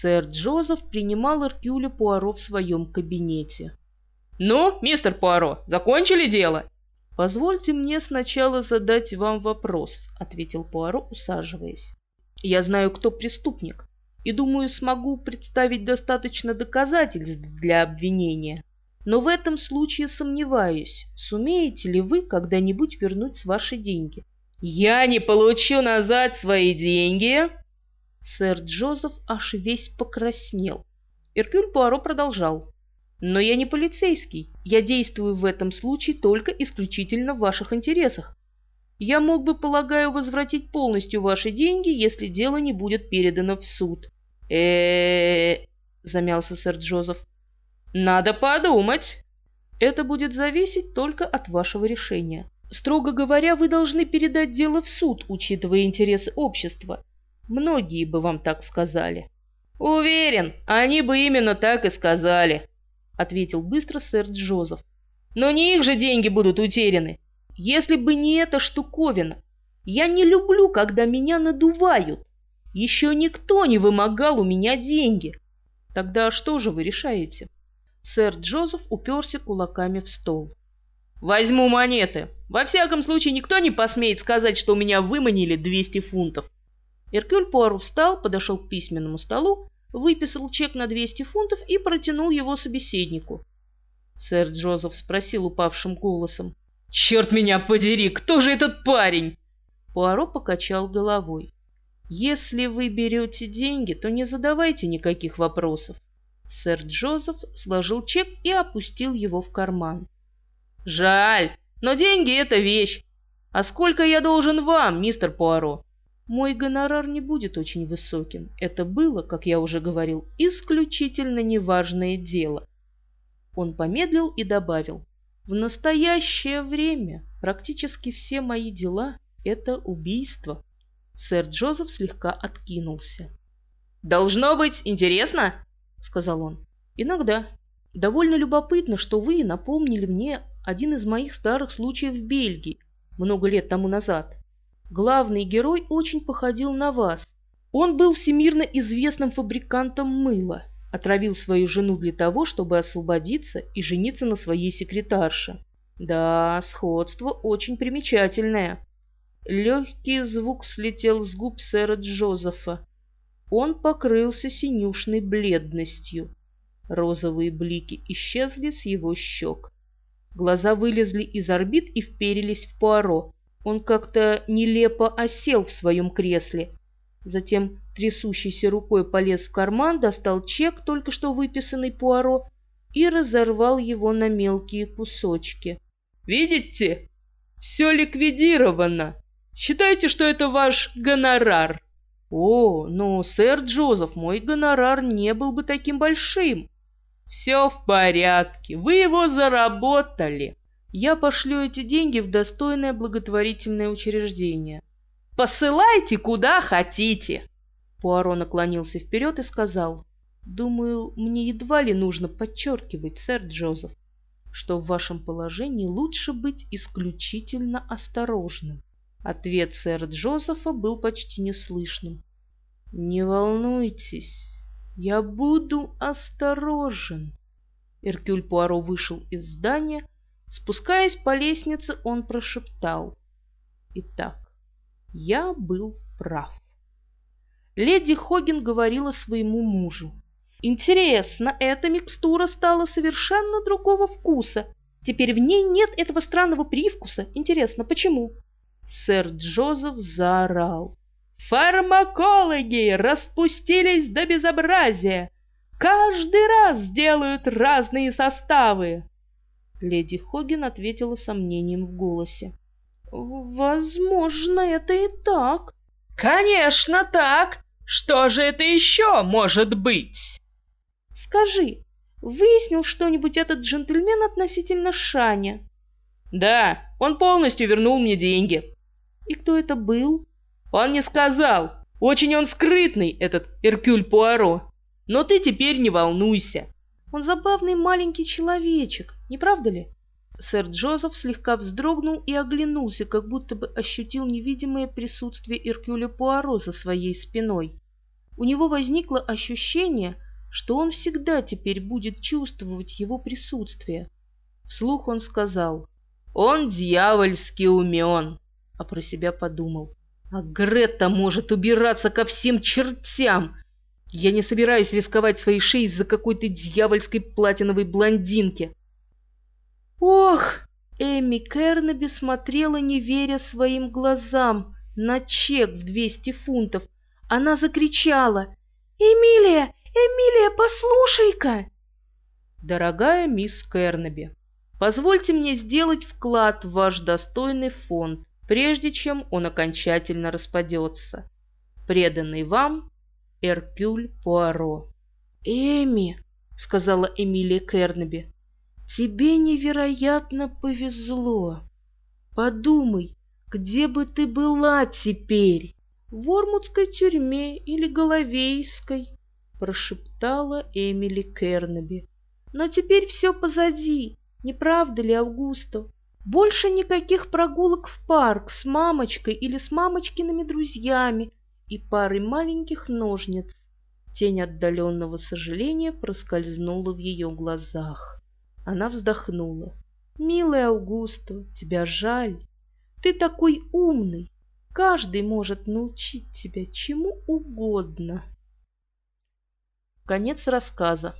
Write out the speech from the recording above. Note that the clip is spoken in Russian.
Сэр Джозеф принимал Эркюля Пуаро в своем кабинете. «Ну, мистер Пуаро, закончили дело?» «Позвольте мне сначала задать вам вопрос», — ответил Пуаро, усаживаясь. «Я знаю, кто преступник, и, думаю, смогу представить достаточно доказательств для обвинения. Но в этом случае сомневаюсь, сумеете ли вы когда-нибудь вернуть ваши деньги?» «Я не получу назад свои деньги?» Сэр Джозеф аж весь покраснел. Эркюль Пуаро продолжал. «Но я не полицейский. Я действую в этом случае только исключительно в ваших интересах. Я мог бы, полагаю, возвратить полностью ваши деньги, если дело не будет передано в суд». э замялся сэр Джозеф. «Надо подумать». «Это будет зависеть только от вашего решения. Строго говоря, вы должны передать дело в суд, учитывая интересы общества. Многие бы вам так сказали. Уверен, они бы именно так и сказали, ответил быстро сэр Джозеф. Но не их же деньги будут утеряны. Если бы не эта штуковина. Я не люблю, когда меня надувают. Еще никто не вымогал у меня деньги. Тогда что же вы решаете? Сэр Джозеф уперся кулаками в стол. Возьму монеты. Во всяком случае, никто не посмеет сказать, что у меня выманили 200 фунтов. Эркюль Пуаро встал, подошел к письменному столу, выписал чек на 200 фунтов и протянул его собеседнику. Сэр Джозеф спросил упавшим голосом. «Черт меня подери, кто же этот парень?» Пуаро покачал головой. «Если вы берете деньги, то не задавайте никаких вопросов». Сэр Джозеф сложил чек и опустил его в карман. «Жаль, но деньги — это вещь. А сколько я должен вам, мистер Пуаро?» Мой гонорар не будет очень высоким. Это было, как я уже говорил, исключительно неважное дело. Он помедлил и добавил. В настоящее время практически все мои дела — это убийство. Сэр Джозеф слегка откинулся. «Должно быть интересно?» — сказал он. «Иногда. Довольно любопытно, что вы напомнили мне один из моих старых случаев в Бельгии много лет тому назад. Главный герой очень походил на вас. Он был всемирно известным фабрикантом мыла, отравил свою жену для того, чтобы освободиться и жениться на своей секретарше. Да, сходство очень примечательное. Легкий звук слетел с губ сэра Джозефа. Он покрылся синюшной бледностью. Розовые блики исчезли с его щек. Глаза вылезли из орбит и вперились в Пуаро. Он как-то нелепо осел в своем кресле. Затем трясущейся рукой полез в карман, достал чек, только что выписанный Пуаро, и разорвал его на мелкие кусочки. «Видите? Все ликвидировано. Считайте, что это ваш гонорар». «О, но, сэр Джозеф, мой гонорар не был бы таким большим». «Все в порядке. Вы его заработали. Я пошлю эти деньги в достойное благотворительное учреждение. Посылайте куда хотите. Пуаро наклонился вперед и сказал, «Думаю, мне едва ли нужно подчеркивать, сэр Джозеф, что в вашем положении лучше быть исключительно осторожным». Ответ сэра Джозефа был почти неслышным. «Не волнуйтесь, я буду осторожен». Эркюль Пуаро вышел из здания, Спускаясь по лестнице, он прошептал. Итак, я был прав. Леди Хоген говорила своему мужу. Интересно, эта микстура стала совершенно другого вкуса. Теперь в ней нет этого странного привкуса. Интересно, почему? Сэр Джозеф заорал. Фармакологи распустились до безобразия. Каждый раз делают разные составы. Леди Хоген ответила сомнением в голосе. «Возможно, это и так». «Конечно так! Что же это еще может быть?» «Скажи, выяснил что-нибудь этот джентльмен относительно Шаня?» «Да, он полностью вернул мне деньги». «И кто это был?» «Он не сказал. Очень он скрытный, этот Эркюль Пуаро. Но ты теперь не волнуйся. Он забавный маленький человечек, не правда ли? Сэр Джозеф слегка вздрогнул и оглянулся, как будто бы ощутил невидимое присутствие Иркюля Пуаро за своей спиной. У него возникло ощущение, что он всегда теперь будет чувствовать его присутствие. Вслух он сказал «Он дьявольски умен», а про себя подумал «А Гретта может убираться ко всем чертям!» Я не собираюсь рисковать своей шеей из-за какой-то дьявольской платиновой блондинки. Ох! Эми Кернеби смотрела, не веря своим глазам, на чек в двести фунтов. Она закричала. «Эмилия! Эмилия, послушай-ка!» «Дорогая мисс Кернеби, позвольте мне сделать вклад в ваш достойный фонд, прежде чем он окончательно распадется. Преданный вам Эркюль Пуаро». «Эми!» — сказала Эмилия Кернеби. Тебе невероятно повезло. Подумай, где бы ты была теперь? В Ормутской тюрьме или Головейской? Прошептала Эмили Кернеби. Но теперь все позади, не правда ли, Августо? Больше никаких прогулок в парк с мамочкой или с мамочкиными друзьями и парой маленьких ножниц. Тень отдаленного сожаления проскользнула в ее глазах. Она вздохнула. «Милый Аугусто, тебя жаль. Ты такой умный. Каждый может научить тебя чему угодно». Конец рассказа.